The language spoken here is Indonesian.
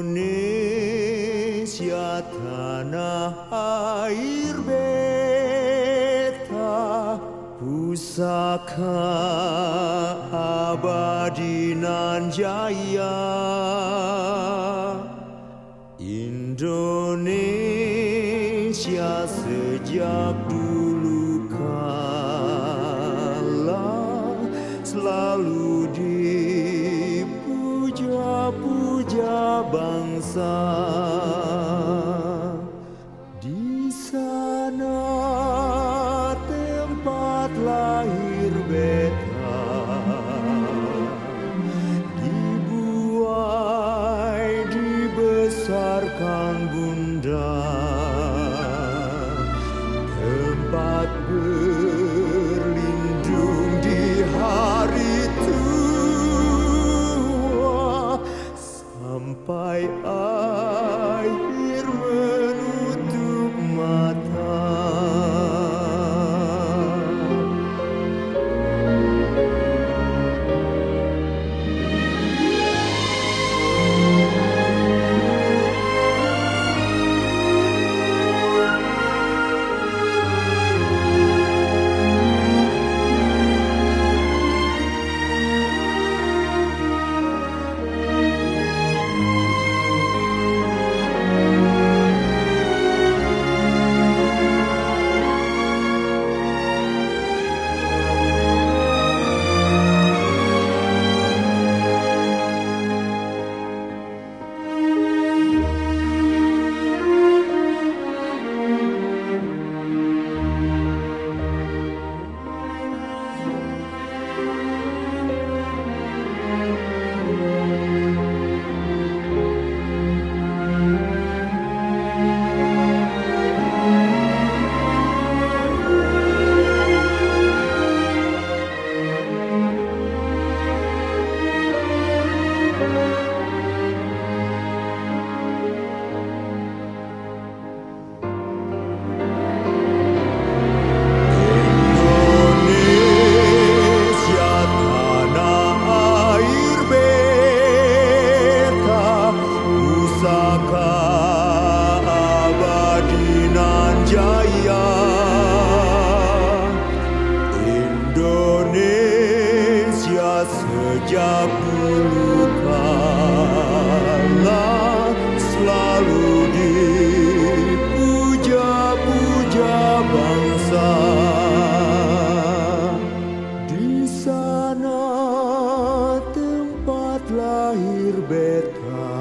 Indonesia tanah air beta pusaka abadi nan jaya. Indonesia sejak dulu kala selalu dipuja-puja bangsa di sana tempat lahir beta. Dibuai dibesarkan bunda. Tempat berlindung I dulu kala selalu dipuja-puja bangsa. Di sana tempat lahir beta